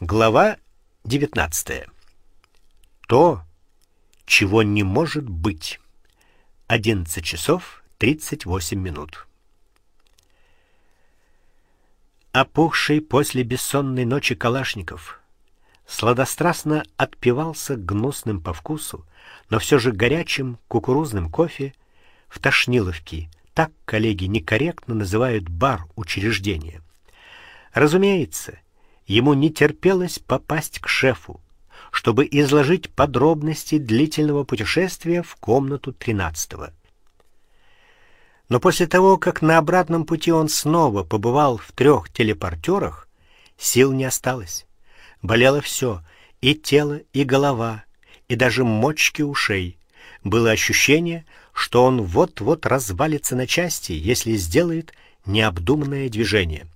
Глава 19. То, чего не может быть. 11 часов 38 минут. Опухший после бессонной ночи Калашников сладострастно отпивался гнусным по вкусу, но все же горячим кукурузным кофе в Тошниловке. Так коллеги некорректно называют бар учреждения. Разумеется, Ему не терпелось попасть к шефу, чтобы изложить подробности длительного путешествия в комнату тринадцатого. Но после того, как на обратном пути он снова побывал в трех телепортерах, сил не осталось. Болело все: и тело, и голова, и даже мочки ушей. Было ощущение, что он вот-вот развалится на части, если сделает необдуманное движение.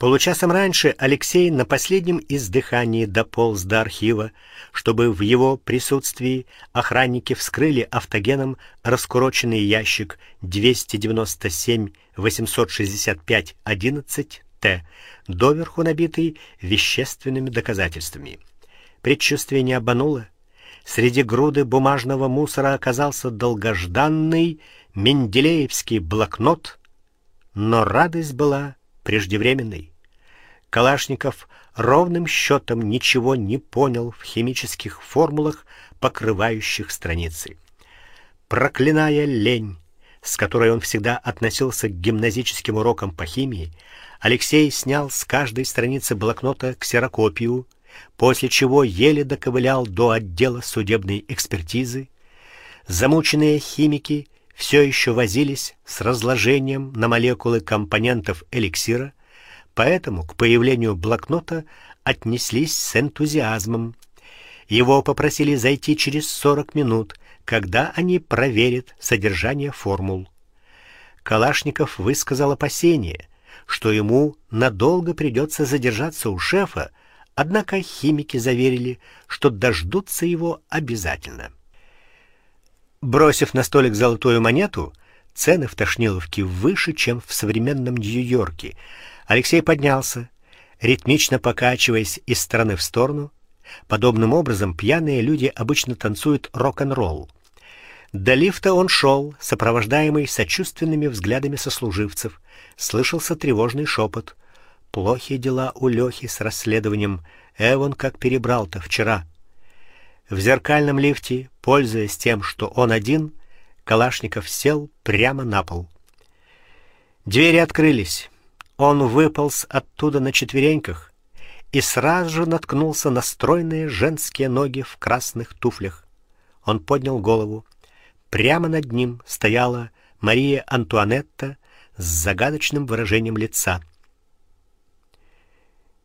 Получасом раньше Алексей на последнем издыхании дополз до архива, чтобы в его присутствии охранники вскрыли автогеном раскуроченный ящик 297 865 11 Т, доверху набитый вещественными доказательствами. Предчувствие не обмануло. Среди груды бумажного мусора оказался долгожданный Менделеевский блокнот, но радость была преждевременной. Калашников ровным счетом ничего не понял в химических формулах, покрывающих страницы. Проклиная лень, с которой он всегда относился к гимназическим урокам по химии, Алексей снял с каждой страницы блокнота ксерокопию, после чего еле доковылял до отдела судебной экспертизы. Замученные химики все еще возились с разложением на молекулы компонентов эликсира, поэтому к появлению блокнота отнеслись с энтузиазмом. Его попросили зайти через 40 минут, когда они проверят содержание формул. Калашников высказал опасение, что ему надолго придется задержаться у шефа, однако химики заверили, что дождутся его обязательно. Бросив на столик золотую монету, цены в Тошниловке выше, чем в современном Нью-Йорке, Алексей поднялся, ритмично покачиваясь из стороны в сторону. Подобным образом пьяные люди обычно танцуют рок-н-ролл. До лифта он шел, сопровождаемый сочувственными взглядами сослуживцев. Слышался тревожный шепот. Плохие дела у Лёхи с расследованием. Эвон как перебрал-то вчера. В зеркальном лифте, пользуясь тем, что он один, Калашников сел прямо на пол. Двери открылись. Он выполз оттуда на четвереньках и сразу же наткнулся на стройные женские ноги в красных туфлях. Он поднял голову. Прямо над ним стояла Мария Антуанетта с загадочным выражением лица.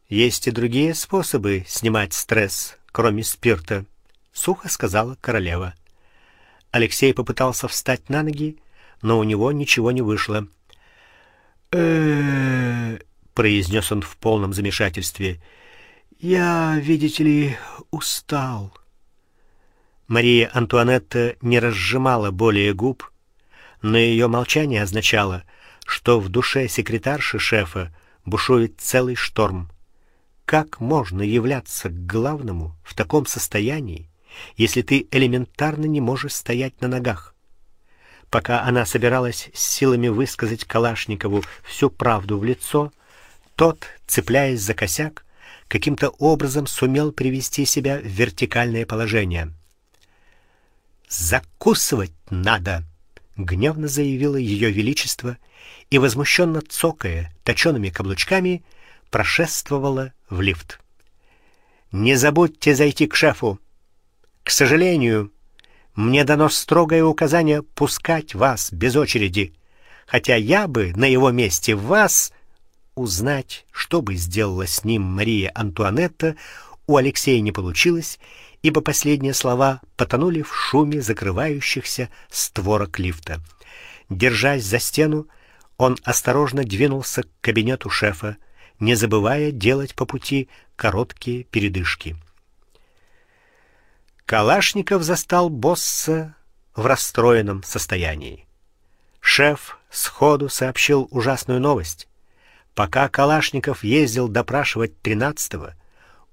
Есть и другие способы снимать стресс, кроме спирта, сухо сказала королева. Алексей попытался встать на ноги, но у него ничего не вышло э произнес он в полном замешательстве. Я, видите ли, устал. Мария Антуанетта не разжимала более губ, но ее молчание означало, что в душе секретарши шефа бушует целый шторм. Как можно являться к главному в таком состоянии, если ты элементарно не можешь стоять на ногах? Пока она собиралась с силами высказать Калашникову всю правду в лицо, тот, цепляясь за косяк, каким-то образом сумел привести себя в вертикальное положение. Закусывать надо, гневно заявила ее величество и возмущенно цокая точёными каблучками прошествовала в лифт. Не забудьте зайти к шефу. К сожалению, мне дано строгое указание пускать вас без очереди, хотя я бы на его месте вас узнать, что бы сделала с ним Мария Антуанетта, у Алексея не получилось, ибо последние слова потонули в шуме закрывающихся створок лифта. Держась за стену, он осторожно двинулся к кабинету шефа, не забывая делать по пути короткие передышки. Калашников застал босса в расстроенном состоянии. Шеф сходу сообщил ужасную новость. Пока Калашников ездил допрашивать тринадцатого,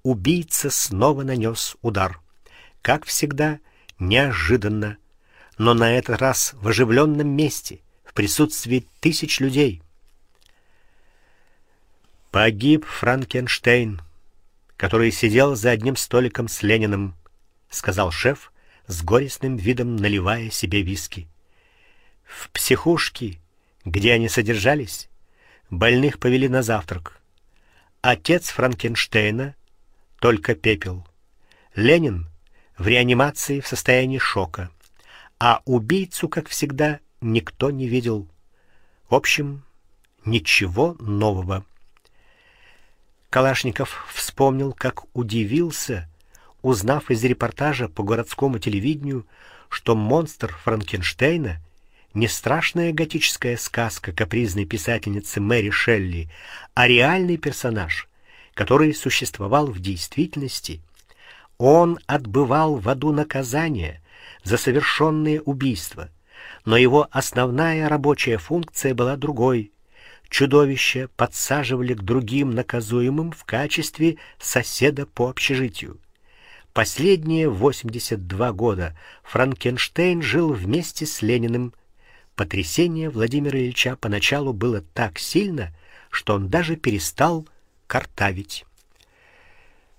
убийца снова нанес удар. Как всегда, неожиданно, но на этот раз в оживленном месте, в присутствии тысяч людей. Погиб Франкенштейн, который сидел за одним столиком с Лениным, сказал шеф, с горестным видом наливая себе виски. В психушке, где они содержались, больных повели на завтрак. Отец Франкенштейна только пепел. Ленин в реанимации в состоянии шока, а убийцу, как всегда, никто не видел. В общем, ничего нового. Калашников вспомнил, как удивился, узнав из репортажа по городскому телевидению, что монстр Франкенштейна не страшная готическая сказка капризной писательницы Мэри Шелли, а реальный персонаж, который существовал в действительности. Он отбывал в аду наказание за совершенные убийства, но его основная рабочая функция была другой. Чудовище подсаживали к другим наказуемым в качестве соседа по общежитию. Последние 82 года Франкенштейн жил вместе с Лениным. Потрясение Владимира Ильича поначалу было так сильно, что он даже перестал картавить.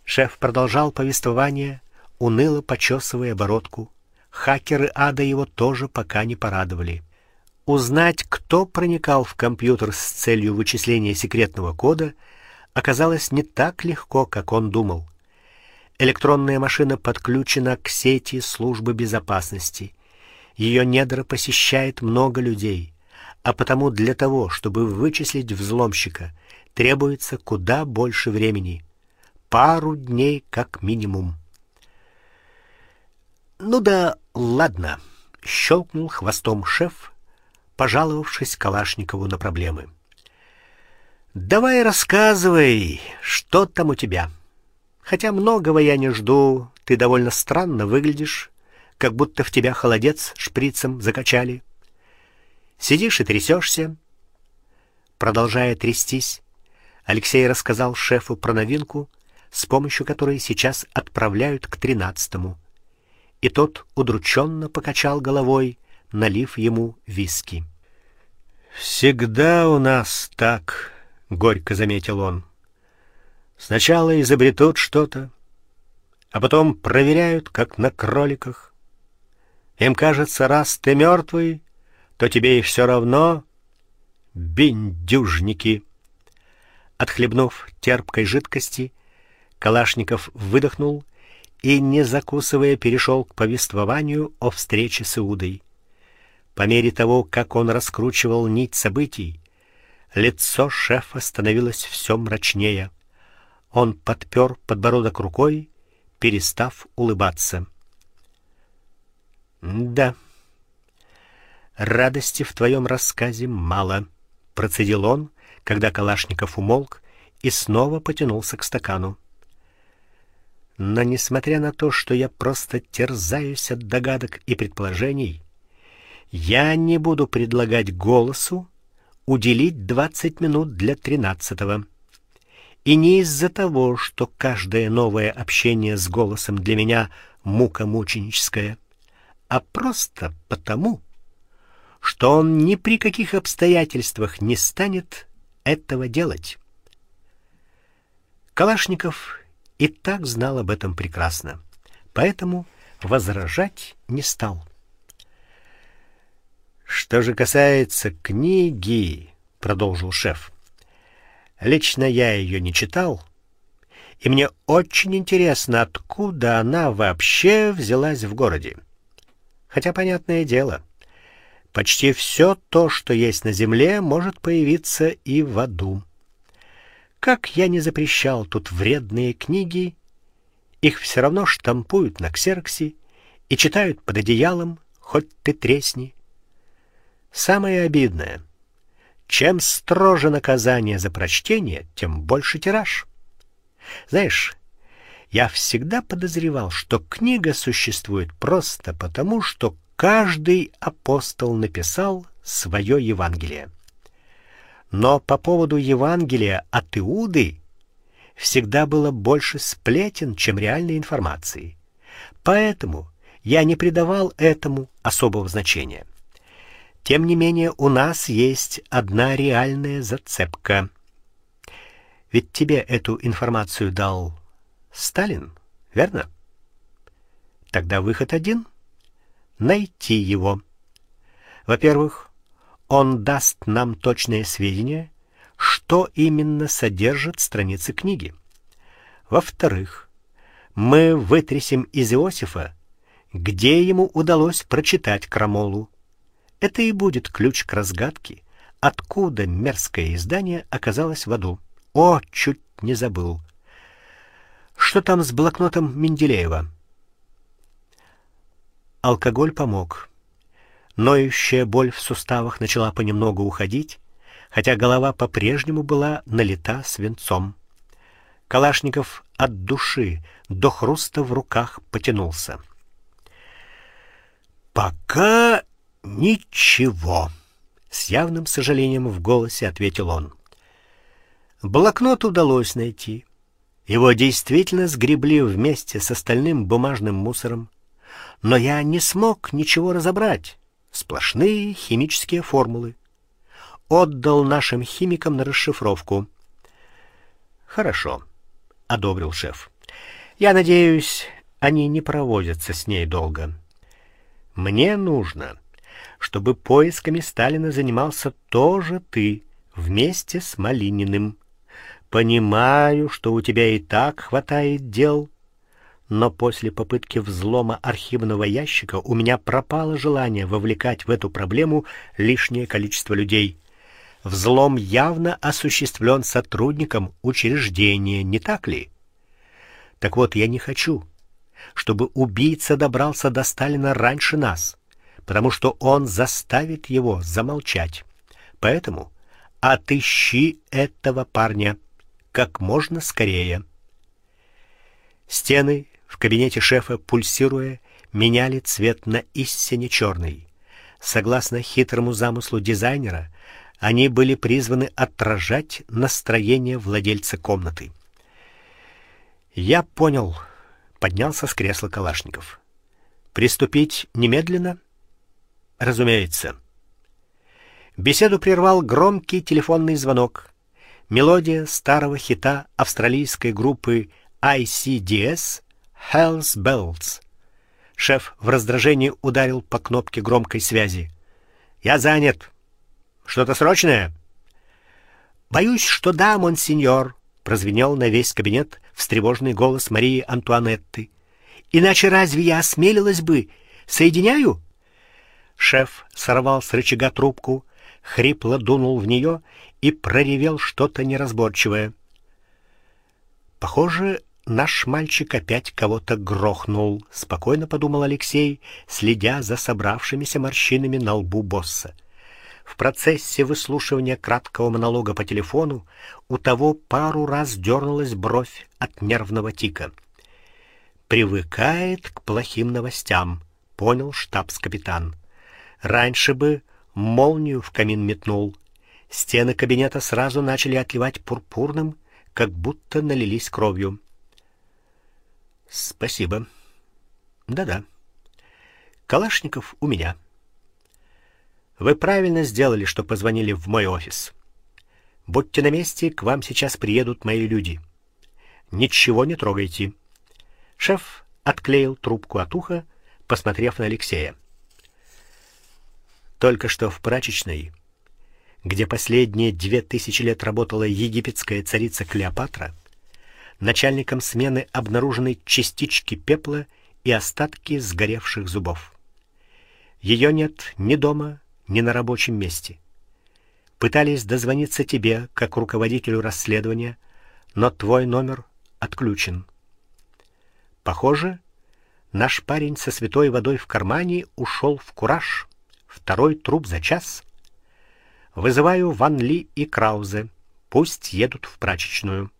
Шеф продолжал повествование, уныло почесывая бородку. Хакеры ада его тоже пока не порадовали. Узнать, кто проникал в компьютер с целью вычисления секретного кода, оказалось не так легко, как он думал. Электронная машина подключена к сети службы безопасности. Ее недра посещает много людей, а потому для того, чтобы вычислить взломщика, требуется куда больше времени. Пару дней как минимум. Ну да, ладно, щелкнул хвостом шеф, пожаловавшись Калашникову на проблемы. Давай рассказывай, что там у тебя. Хотя многого я не жду, ты довольно странно выглядишь, как будто в тебя холодец шприцем закачали. Сидишь и трясешься. Продолжая трястись, Алексей рассказал шефу про новинку, с помощью которой сейчас отправляют к тринадцатому. И тот удрученно покачал головой, налив ему виски. Всегда у нас так, горько заметил он. Сначала изобретут что-то, а потом проверяют, как на кроликах. Им кажется, раз ты мертвый, то тебе и все равно бендюжники. Отхлебнув терпкой жидкости, Калашников выдохнул и, не закусывая, перешел к повествованию о встрече с Иудой. По мере того, как он раскручивал нить событий, лицо шефа становилось все мрачнее. Он подпер подбородок рукой, перестав улыбаться. Да. Радости в твоем рассказе мало, процедил он, когда Калашников умолк и снова потянулся к стакану. Но несмотря на то, что я просто терзаюсь от догадок и предположений, я не буду предлагать голосу уделить двадцать минут для тринадцатого. И не из-за того, что каждое новое общение с голосом для меня мука мученическая, а просто потому, что он ни при каких обстоятельствах не станет этого делать. Калашников и так знал об этом прекрасно, поэтому возражать не стал. Что же касается книги, продолжил шеф. Лично я ее не читал, и мне очень интересно, откуда она вообще взялась в городе. Хотя понятное дело, почти все то, что есть на земле, может появиться и в аду. Как я не запрещал тут вредные книги, их все равно штампуют на ксероксе и читают под одеялом, хоть ты тресни. Самое обидное — чем строже наказание за прочтение, тем больше тираж. Знаешь, я всегда подозревал, что книга существует просто потому, что каждый апостол написал свое Евангелие. Но по поводу Евангелия от Иуды всегда было больше сплетен, чем реальной информации. Поэтому я не придавал этому особого значения. Тем не менее, у нас есть одна реальная зацепка. Ведь тебе эту информацию дал Сталин, верно? Тогда выход один найти его. Во-первых, он даст нам точные сведения, что именно содержат страницы книги. Во-вторых, мы вытрясем из Иосифа, где ему удалось прочитать крамолу. Это и будет ключ к разгадке, откуда мерзкое издание оказалось в аду. О, чуть не забыл. Что там с блокнотом Менделеева? Алкоголь помог. Ноющая боль в суставах начала понемногу уходить, хотя голова по-прежнему была налита свинцом. Калашников от души до хруста в руках потянулся. Пока Ничего, с явным сожалением в голосе ответил он. Блокнот удалось найти. Его действительно сгребли вместе с остальным бумажным мусором, но я не смог ничего разобрать. Сплошные химические формулы. Отдал нашим химикам на расшифровку. Хорошо, одобрил шеф. Я надеюсь, они не проводятся с ней долго. Мне нужно чтобы поисками Сталина занимался тоже ты вместе с Малининым. Понимаю, что у тебя и так хватает дел, но после попытки взлома архивного ящика у меня пропало желание вовлекать в эту проблему лишнее количество людей. Взлом явно осуществлен сотрудником учреждения, не так ли? Так вот, я не хочу, чтобы убийца добрался до Сталина раньше нас потому что он заставит его замолчать. Поэтому отыщи этого парня как можно скорее. Стены в кабинете шефа, пульсируя, меняли цвет на истинно черный. Согласно хитрому замыслу дизайнера, они были призваны отражать настроение владельца комнаты. Я понял, поднялся с кресла Калашников. Приступить немедленно? Разумеется. Беседу прервал громкий телефонный звонок. Мелодия старого хита австралийской группы ICDS Hells Bells. Шеф в раздражении ударил по кнопке громкой связи. Я занят. Что-то срочное? Боюсь, что да, монсеньор, прозвенел на весь кабинет встревоженный голос Марии Антуанетты. Иначе разве я осмелилась бы? Соединяю? Шеф сорвал с рычага трубку, хрипло дунул в нее и проревел что-то неразборчивое. Похоже, наш мальчик опять кого-то грохнул, спокойно подумал Алексей, следя за собравшимися морщинами на лбу босса. В процессе выслушивания краткого монолога по телефону у того пару раз дернулась бровь от нервного тика. Привыкает к плохим новостям, понял штабс-капитан. Раньше бы молнию в камин метнул. Стены кабинета сразу начали отливать пурпурным, как будто налились кровью. Спасибо. Да-да. Калашников у меня. Вы правильно сделали, что позвонили в мой офис. Будьте на месте, к вам сейчас приедут мои люди. Ничего не трогайте. Шеф отклеил трубку от уха, посмотрев на Алексея. Только что в прачечной, где последние две тысячи лет работала египетская царица Клеопатра, начальником смены обнаружены частички пепла и остатки сгоревших зубов. Ее нет ни дома, ни на рабочем месте. Пытались дозвониться тебе, как руководителю расследования, но твой номер отключен. Похоже, наш парень со святой водой в кармане ушел в кураж Второй труп за час. Вызываю Ван Ли и Краузе. Пусть едут в прачечную.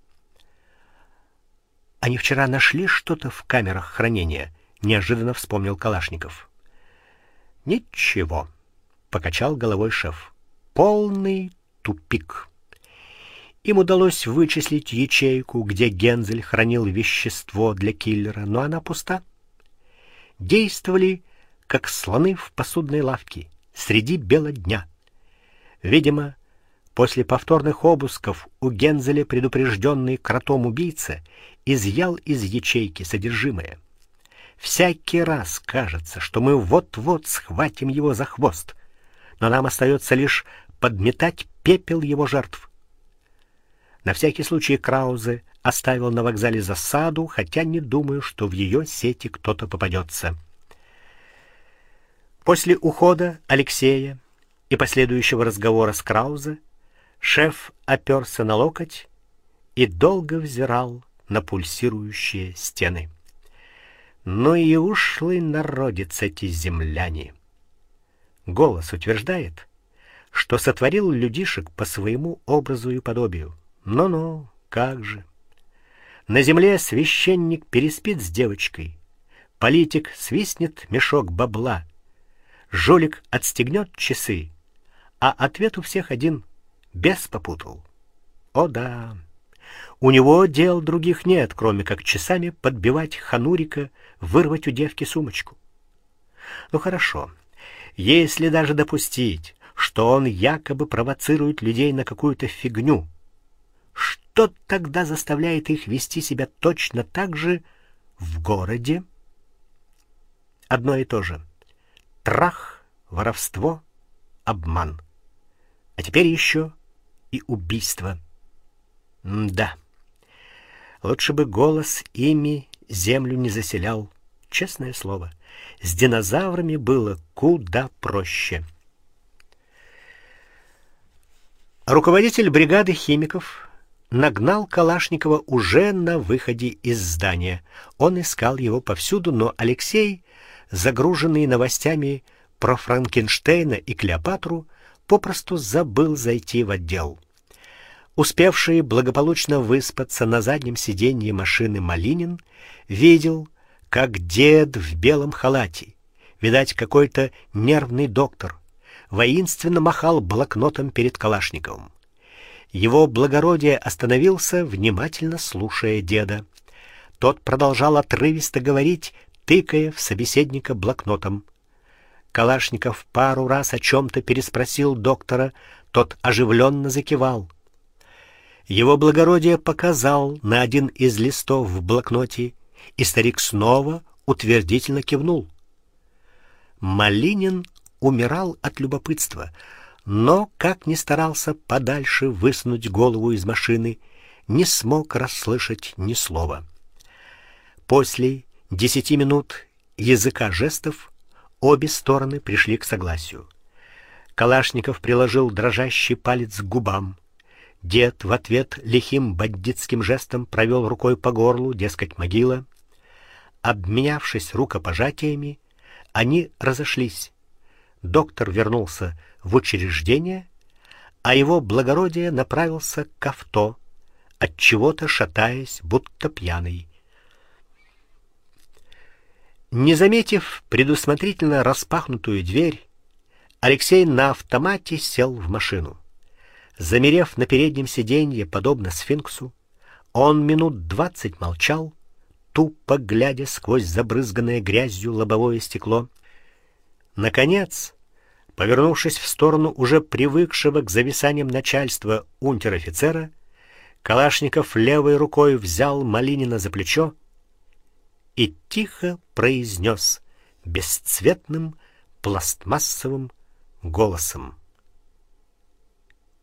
Они вчера нашли что-то в камерах хранения, неожиданно вспомнил Калашников. Ничего, покачал головой шеф. Полный тупик. Им удалось вычислить ячейку, где Гензель хранил вещество для киллера, но она пуста. Действовали как слоны в посудной лавке среди бела дня. Видимо, после повторных обысков у Гензеля предупрежденный кротом убийца изъял из ячейки содержимое. Всякий раз кажется, что мы вот-вот схватим его за хвост, но нам остается лишь подметать пепел его жертв. На всякий случай Краузе оставил на вокзале засаду, хотя не думаю, что в ее сети кто-то попадется. После ухода Алексея и последующего разговора с Краузе шеф оперся на локоть и долго взирал на пульсирующие стены. Ну и ушлый народец эти земляне. Голос утверждает, что сотворил людишек по своему образу и подобию. Ну-ну, как же. На земле священник переспит с девочкой, политик свистнет мешок бабла, жулик отстегнет часы, а ответ у всех один без попутал. О да. У него дел других нет, кроме как часами подбивать ханурика, вырвать у девки сумочку. Ну хорошо. Если даже допустить, что он якобы провоцирует людей на какую-то фигню, что тогда заставляет их вести себя точно так же в городе? Одно и то же. Трах, воровство, обман. А теперь еще и убийство. М да. Лучше бы голос ими землю не заселял, честное слово. С динозаврами было куда проще. Руководитель бригады химиков нагнал Калашникова уже на выходе из здания. Он искал его повсюду, но Алексей, загруженный новостями про Франкенштейна и Клеопатру, попросту забыл зайти в отдел. Успевший благополучно выспаться на заднем сиденье машины Малинин видел, как дед в белом халате, видать, какой-то нервный доктор, воинственно махал блокнотом перед Калашниковым. Его благородие остановился, внимательно слушая деда. Тот продолжал отрывисто говорить, тыкая в собеседника блокнотом. Калашников пару раз о чем то переспросил доктора, тот оживленно закивал. Его благородие показал на один из листов в блокноте, и старик снова утвердительно кивнул. Малинин умирал от любопытства но как ни старался подальше высунуть голову из машины, не смог расслышать ни слова. После десяти минут языка жестов обе стороны пришли к согласию. Калашников приложил дрожащий палец к губам. Дед в ответ лихим бандитским жестом провел рукой по горлу, дескать, могила. Обменявшись рукопожатиями, они разошлись. Доктор вернулся в учреждение, а его благородие направился к авто, от чего-то шатаясь, будто пьяный. Не заметив предусмотрительно распахнутую дверь, Алексей на автомате сел в машину. Замерев на переднем сиденье, подобно сфинксу, он минут двадцать молчал, тупо глядя сквозь забрызганное грязью лобовое стекло. Наконец, Повернувшись в сторону уже привыкшего к зависаниям начальства унтер-офицера, Калашников левой рукой взял Малинина за плечо и тихо произнес бесцветным пластмассовым голосом: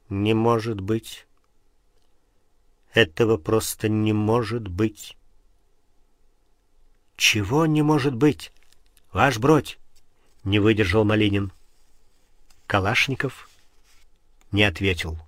"Не может быть. Этого просто не может быть. Чего не может быть? Ваш бродь?" не выдержал Малинин. Калашников не ответил.